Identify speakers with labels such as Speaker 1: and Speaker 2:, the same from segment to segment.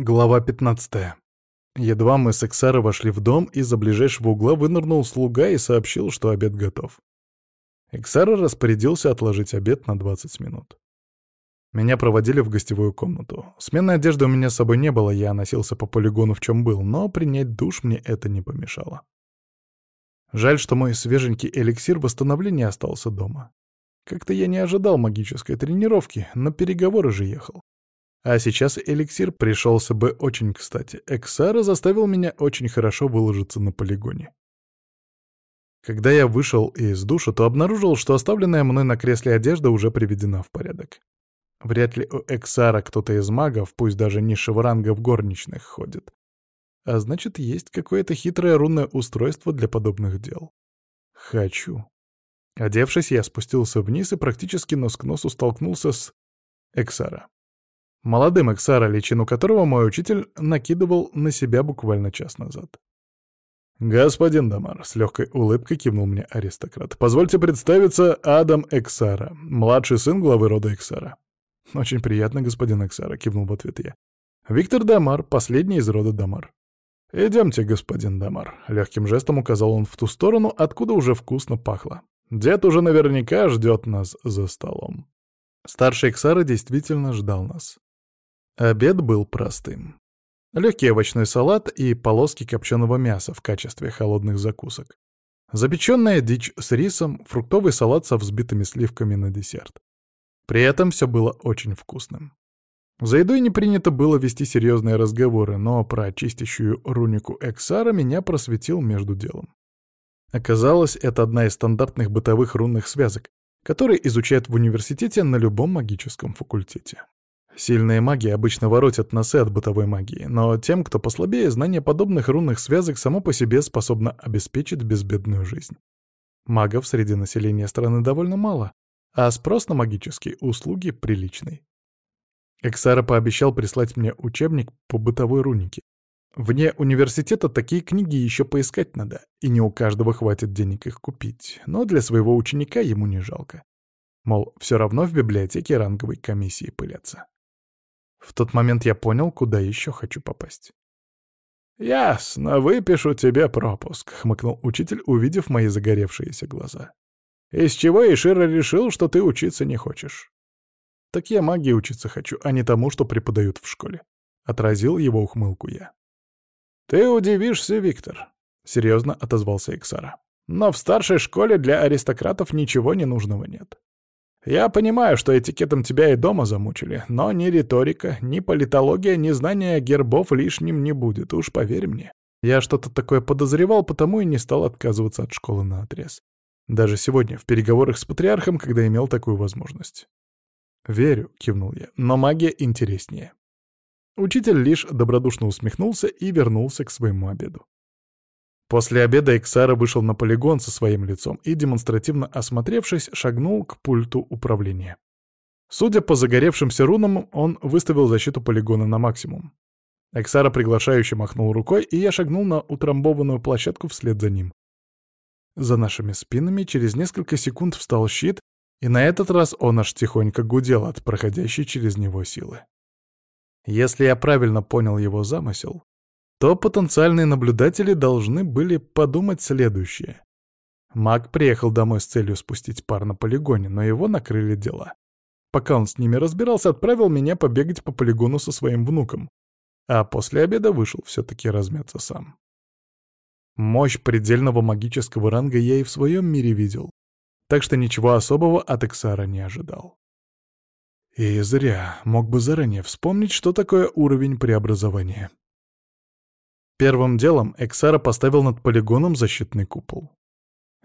Speaker 1: Глава 15. Едва мы с Эксара вошли в дом, из-за ближайшего угла вынырнул слуга и сообщил, что обед готов. Эксара распорядился отложить обед на 20 минут. Меня проводили в гостевую комнату. Сменной одежды у меня с собой не было, я носился по полигону в чем был, но принять душ мне это не помешало. Жаль, что мой свеженький эликсир восстановления остался дома. Как-то я не ожидал магической тренировки, на переговоры же ехал. А сейчас эликсир пришелся бы очень кстати. Эксара заставил меня очень хорошо выложиться на полигоне. Когда я вышел из душа, то обнаружил, что оставленная мной на кресле одежда уже приведена в порядок. Вряд ли у Эксара кто-то из магов, пусть даже низшего ранга в горничных, ходит. А значит, есть какое-то хитрое рунное устройство для подобных дел. Хочу. Одевшись, я спустился вниз и практически нос к носу столкнулся с Эксара. Молодым Эксара, личину которого мой учитель накидывал на себя буквально час назад. «Господин Дамар», — с легкой улыбкой кивнул мне аристократ, — «позвольте представиться Адам Эксара, младший сын главы рода Эксара». «Очень приятно, господин Эксара», — кивнул в ответ я. «Виктор Дамар, последний из рода Дамар». «Идемте, господин Дамар», — легким жестом указал он в ту сторону, откуда уже вкусно пахло. «Дед уже наверняка ждет нас за столом». Старший Эксара действительно ждал нас. Обед был простым. Легкий овощной салат и полоски копченого мяса в качестве холодных закусок. Запеченная дичь с рисом, фруктовый салат со взбитыми сливками на десерт. При этом все было очень вкусным. За едой не принято было вести серьезные разговоры, но про чистящую рунику Эксара меня просветил между делом. Оказалось, это одна из стандартных бытовых рунных связок, которые изучают в университете на любом магическом факультете. Сильные маги обычно воротят носы от бытовой магии, но тем, кто послабее, знание подобных рунных связок само по себе способно обеспечить безбедную жизнь. Магов среди населения страны довольно мало, а спрос на магические услуги приличный. Эксара пообещал прислать мне учебник по бытовой рунике. Вне университета такие книги еще поискать надо, и не у каждого хватит денег их купить, но для своего ученика ему не жалко. Мол, все равно в библиотеке ранговой комиссии пылятся. В тот момент я понял, куда еще хочу попасть. «Ясно, выпишу тебе пропуск», — хмыкнул учитель, увидев мои загоревшиеся глаза. «Из чего Ишира решил, что ты учиться не хочешь?» «Так я магии учиться хочу, а не тому, что преподают в школе», — отразил его ухмылку я. «Ты удивишься, Виктор», — серьезно отозвался Иксара. «Но в старшей школе для аристократов ничего ненужного нет. Я понимаю, что этикетом тебя и дома замучили, но ни риторика, ни политология, ни знание гербов лишним не будет, уж поверь мне. Я что-то такое подозревал, потому и не стал отказываться от школы на отрез. Даже сегодня, в переговорах с патриархом, когда имел такую возможность. «Верю», — кивнул я, — «но магия интереснее». Учитель лишь добродушно усмехнулся и вернулся к своему обеду. После обеда Эксара вышел на полигон со своим лицом и, демонстративно осмотревшись, шагнул к пульту управления. Судя по загоревшимся рунам, он выставил защиту полигона на максимум. Эксара приглашающе махнул рукой, и я шагнул на утрамбованную площадку вслед за ним. За нашими спинами через несколько секунд встал щит, и на этот раз он аж тихонько гудел от проходящей через него силы. Если я правильно понял его замысел, то потенциальные наблюдатели должны были подумать следующее. Маг приехал домой с целью спустить пар на полигоне, но его накрыли дела. Пока он с ними разбирался, отправил меня побегать по полигону со своим внуком. А после обеда вышел все-таки размяться сам. Мощь предельного магического ранга я и в своем мире видел, так что ничего особого от Эксара не ожидал. И зря, мог бы заранее вспомнить, что такое уровень преобразования. Первым делом Эксара поставил над полигоном защитный купол.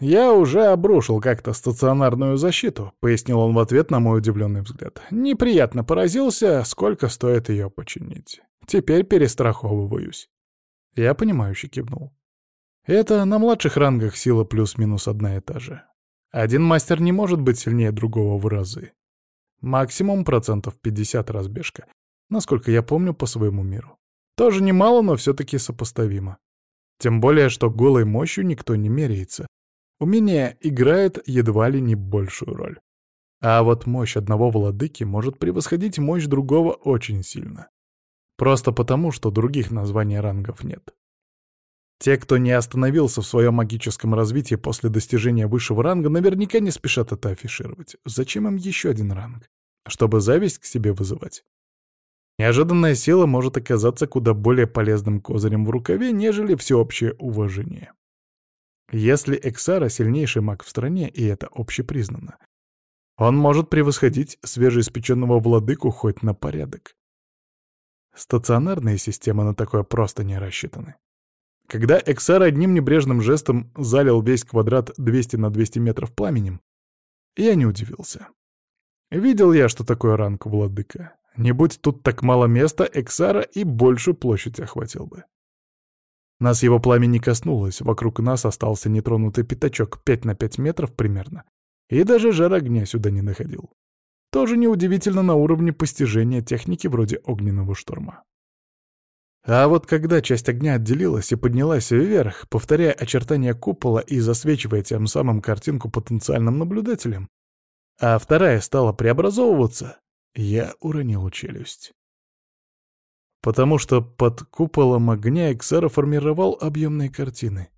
Speaker 1: «Я уже обрушил как-то стационарную защиту», — пояснил он в ответ на мой удивленный взгляд. «Неприятно поразился, сколько стоит ее починить. Теперь перестраховываюсь». Я понимающе кивнул. Это на младших рангах сила плюс-минус одна и та же. Один мастер не может быть сильнее другого в разы. Максимум процентов 50 разбежка, насколько я помню по своему миру. Тоже немало, но все-таки сопоставимо. Тем более, что голой мощью никто не меряется. Умение играет едва ли не большую роль. А вот мощь одного владыки может превосходить мощь другого очень сильно. Просто потому, что других названий рангов нет. Те, кто не остановился в своем магическом развитии после достижения высшего ранга, наверняка не спешат это афишировать. Зачем им еще один ранг? Чтобы зависть к себе вызывать? Неожиданная сила может оказаться куда более полезным козырем в рукаве, нежели всеобщее уважение. Если Эксара — сильнейший маг в стране, и это общепризнано, он может превосходить свежеиспеченного владыку хоть на порядок. Стационарные системы на такое просто не рассчитаны. Когда Эксар одним небрежным жестом залил весь квадрат 200 на 200 метров пламенем, я не удивился. Видел я, что такое ранг владыка. Не будь тут так мало места, Эксара и большую площадь охватил бы. Нас его пламя не коснулось, вокруг нас остался нетронутый пятачок 5 на 5 метров примерно, и даже жар огня сюда не находил. Тоже неудивительно на уровне постижения техники вроде огненного шторма. А вот когда часть огня отделилась и поднялась вверх, повторяя очертания купола и засвечивая тем самым картинку потенциальным наблюдателям, а вторая стала преобразовываться, я уронил челюсть. Потому что под куполом огня Эксара формировал объемные картины.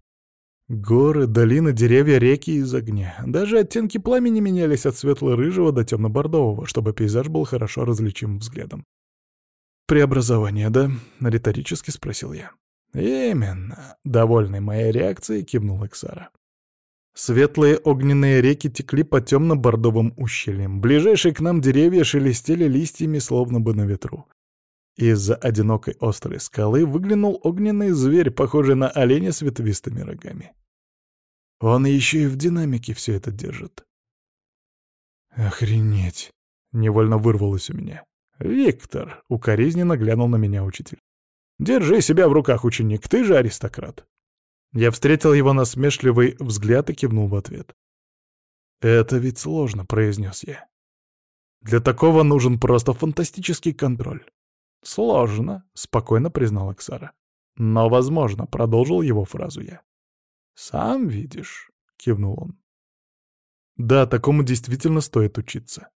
Speaker 1: Горы, долины, деревья, реки из огня. Даже оттенки пламени менялись от светло-рыжего до темно-бордового, чтобы пейзаж был хорошо различим взглядом. «Преобразование, да?» — риторически спросил я. «Именно», — довольный моей реакцией, кивнул Эксара. Светлые огненные реки текли по темно-бордовым ущельям. Ближайшие к нам деревья шелестели листьями, словно бы на ветру. Из-за одинокой острой скалы выглянул огненный зверь, похожий на оленя с ветвистыми рогами. Он еще и в динамике все это держит. «Охренеть!» — невольно вырвалось у меня. «Виктор!» — укоризненно глянул на меня учитель. «Держи себя в руках, ученик, ты же аристократ!» Я встретил его насмешливый взгляд и кивнул в ответ. «Это ведь сложно», — произнес я. «Для такого нужен просто фантастический контроль». «Сложно», — спокойно признал Аксара. «Но возможно», — продолжил его фразу я. «Сам видишь», — кивнул он. «Да, такому действительно стоит учиться.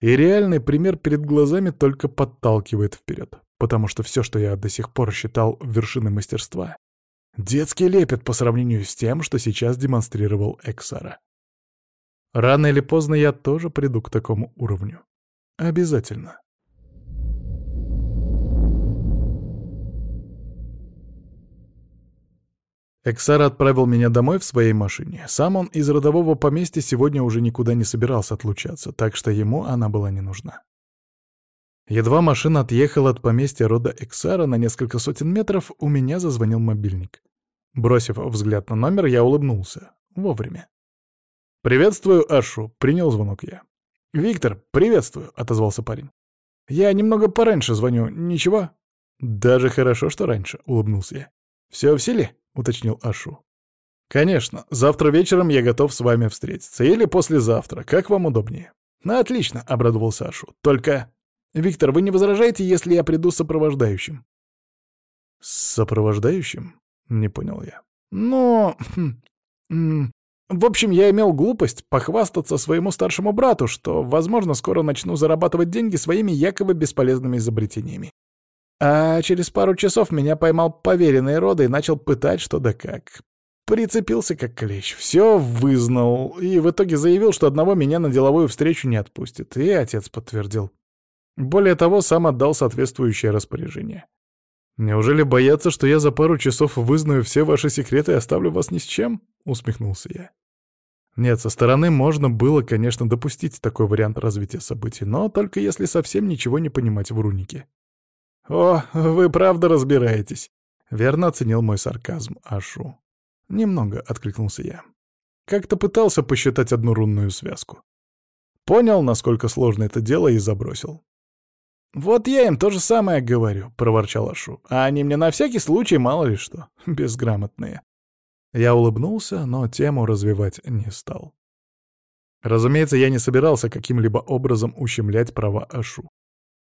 Speaker 1: И реальный пример перед глазами только подталкивает вперед, потому что все, что я до сих пор считал вершиной мастерства, детский лепет по сравнению с тем, что сейчас демонстрировал Эксара. Рано или поздно я тоже приду к такому уровню. Обязательно. Эксара отправил меня домой в своей машине. Сам он из родового поместья сегодня уже никуда не собирался отлучаться, так что ему она была не нужна. Едва машина отъехала от поместья рода Эксара на несколько сотен метров, у меня зазвонил мобильник. Бросив взгляд на номер, я улыбнулся. Вовремя. «Приветствую, Ашу», — принял звонок я. «Виктор, приветствую», — отозвался парень. «Я немного пораньше звоню, ничего?» «Даже хорошо, что раньше», — улыбнулся я. «Все в силе?» уточнил Ашу. «Конечно, завтра вечером я готов с вами встретиться. Или послезавтра, как вам удобнее». «Ну, отлично», — обрадовался Ашу. «Только...» «Виктор, вы не возражаете, если я приду с сопровождающим?» «С сопровождающим?» — не понял я. «Ну... Хм, в общем, я имел глупость похвастаться своему старшему брату, что, возможно, скоро начну зарабатывать деньги своими якобы бесполезными изобретениями. А через пару часов меня поймал поверенный рода и начал пытать что да как. Прицепился как клещ, все вызнал, и в итоге заявил, что одного меня на деловую встречу не отпустит, и отец подтвердил. Более того, сам отдал соответствующее распоряжение. «Неужели боятся, что я за пару часов вызнаю все ваши секреты и оставлю вас ни с чем?» — усмехнулся я. Нет, со стороны можно было, конечно, допустить такой вариант развития событий, но только если совсем ничего не понимать в рунике. «О, вы правда разбираетесь!» — верно оценил мой сарказм Ашу. «Немного», — откликнулся я. Как-то пытался посчитать одну рунную связку. Понял, насколько сложно это дело, и забросил. «Вот я им то же самое говорю», — проворчал Ашу. «А они мне на всякий случай мало ли что. Безграмотные». Я улыбнулся, но тему развивать не стал. Разумеется, я не собирался каким-либо образом ущемлять права Ашу.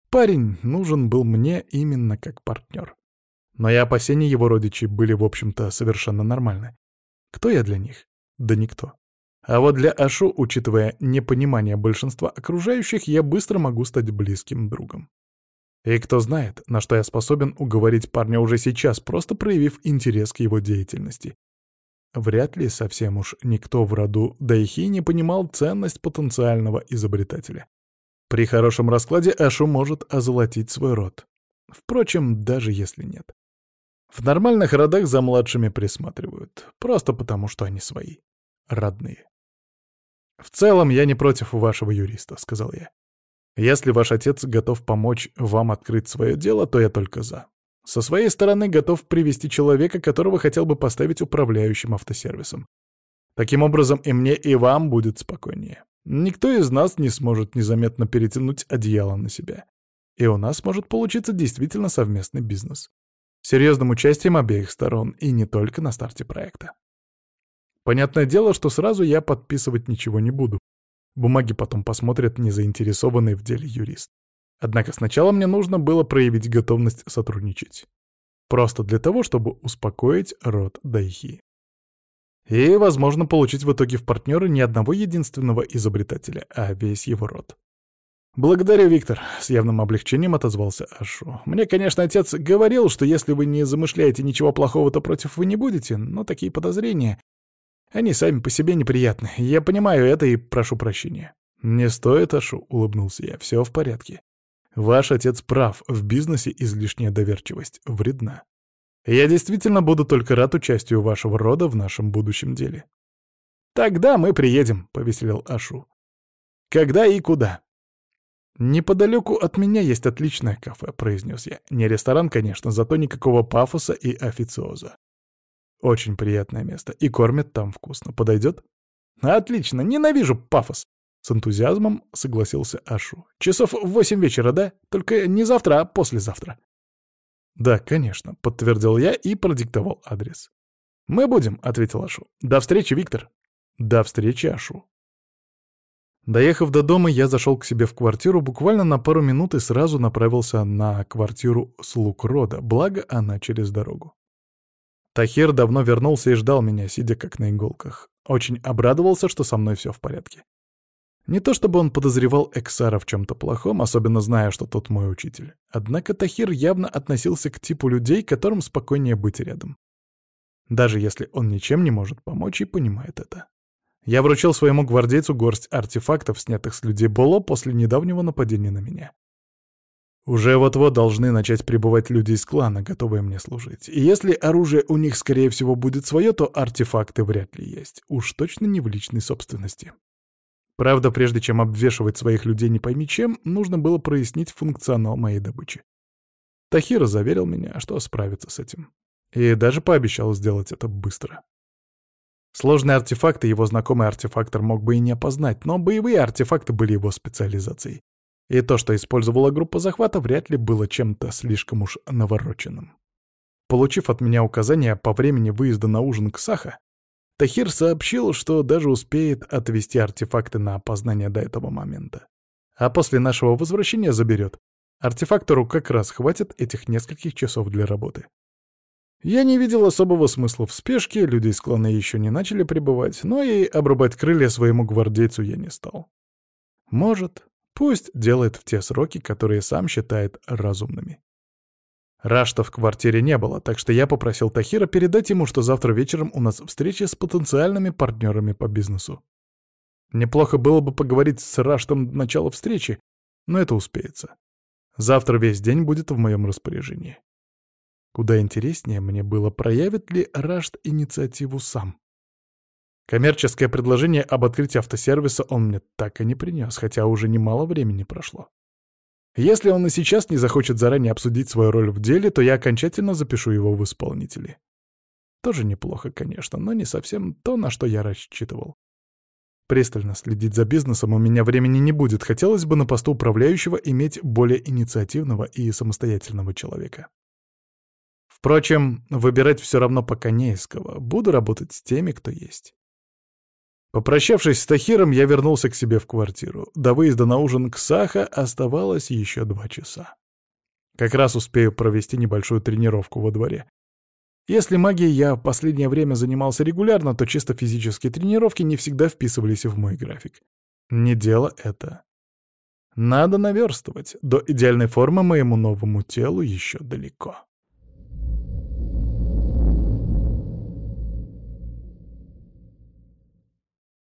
Speaker 1: Парень нужен был мне именно как партнер. Но и опасения его родичей были, в общем-то, совершенно нормальны. Кто я для них? Да никто. А вот для Ашу, учитывая непонимание большинства окружающих, я быстро могу стать близким другом. И кто знает, на что я способен уговорить парня уже сейчас, просто проявив интерес к его деятельности. Вряд ли совсем уж никто в роду Дайхи не понимал ценность потенциального изобретателя. При хорошем раскладе Ашу может озолотить свой род. Впрочем, даже если нет. В нормальных родах за младшими присматривают, просто потому что они свои, родные. «В целом, я не против вашего юриста», — сказал я. «Если ваш отец готов помочь вам открыть свое дело, то я только за. Со своей стороны готов привести человека, которого хотел бы поставить управляющим автосервисом. Таким образом, и мне, и вам будет спокойнее. Никто из нас не сможет незаметно перетянуть одеяло на себя. И у нас может получиться действительно совместный бизнес. Серьезным участием обеих сторон, и не только на старте проекта. Понятное дело, что сразу я подписывать ничего не буду. Бумаги потом посмотрят незаинтересованный в деле юрист. Однако сначала мне нужно было проявить готовность сотрудничать. Просто для того, чтобы успокоить род Дайхи. И, возможно, получить в итоге в партнеры не одного единственного изобретателя, а весь его род. «Благодарю, Виктор», — с явным облегчением отозвался Ашу. «Мне, конечно, отец говорил, что если вы не замышляете ничего плохого, то против вы не будете, но такие подозрения, они сами по себе неприятны. Я понимаю это и прошу прощения». «Не стоит, Ашу», — улыбнулся я, — «все в порядке. Ваш отец прав, в бизнесе излишняя доверчивость вредна. Я действительно буду только рад участию вашего рода в нашем будущем деле. Тогда мы приедем, — повеселил Ашу. Когда и куда? Неподалеку от меня есть отличное кафе, — произнес я. Не ресторан, конечно, зато никакого пафоса и официоза. Очень приятное место, и кормят там вкусно. Подойдет? Отлично, ненавижу пафос. С энтузиазмом согласился Ашу. «Часов в восемь вечера, да? Только не завтра, а послезавтра». «Да, конечно», — подтвердил я и продиктовал адрес. «Мы будем», — ответил Ашу. «До встречи, Виктор». «До встречи, Ашу». Доехав до дома, я зашел к себе в квартиру буквально на пару минут и сразу направился на квартиру слуг рода, благо она через дорогу. Тахир давно вернулся и ждал меня, сидя как на иголках. Очень обрадовался, что со мной все в порядке. Не то чтобы он подозревал Эксара в чем-то плохом, особенно зная, что тот мой учитель. Однако Тахир явно относился к типу людей, которым спокойнее быть рядом. Даже если он ничем не может помочь и понимает это. Я вручил своему гвардейцу горсть артефактов, снятых с людей Боло после недавнего нападения на меня. Уже вот-вот должны начать прибывать люди из клана, готовые мне служить. И если оружие у них, скорее всего, будет свое, то артефакты вряд ли есть. Уж точно не в личной собственности. Правда, прежде чем обвешивать своих людей не пойми чем, нужно было прояснить функционал моей добычи. Тахира заверил меня, что справится с этим. И даже пообещал сделать это быстро. Сложные артефакты его знакомый артефактор мог бы и не опознать, но боевые артефакты были его специализацией. И то, что использовала группа захвата, вряд ли было чем-то слишком уж навороченным. Получив от меня указания по времени выезда на ужин к Саха, Тахир сообщил, что даже успеет отвести артефакты на опознание до этого момента. А после нашего возвращения заберет. Артефактору как раз хватит этих нескольких часов для работы. Я не видел особого смысла в спешке, люди из клана еще не начали прибывать, но и обрубать крылья своему гвардейцу я не стал. Может, пусть делает в те сроки, которые сам считает разумными. Рашта в квартире не было, так что я попросил Тахира передать ему, что завтра вечером у нас встреча с потенциальными партнерами по бизнесу. Неплохо было бы поговорить с Раштом до начала встречи, но это успеется. Завтра весь день будет в моем распоряжении. Куда интереснее мне было, проявит ли Рашт инициативу сам. Коммерческое предложение об открытии автосервиса он мне так и не принес, хотя уже немало времени прошло. Если он и сейчас не захочет заранее обсудить свою роль в деле, то я окончательно запишу его в исполнители. Тоже неплохо, конечно, но не совсем то, на что я рассчитывал. Пристально следить за бизнесом у меня времени не будет. Хотелось бы на посту управляющего иметь более инициативного и самостоятельного человека. Впрочем, выбирать все равно пока не из кого. Буду работать с теми, кто есть. Попрощавшись с Тахиром, я вернулся к себе в квартиру. До выезда на ужин к Саха оставалось еще два часа. Как раз успею провести небольшую тренировку во дворе. Если магией я в последнее время занимался регулярно, то чисто физические тренировки не всегда вписывались в мой график. Не дело это. Надо наверстывать. До идеальной формы моему новому телу еще далеко.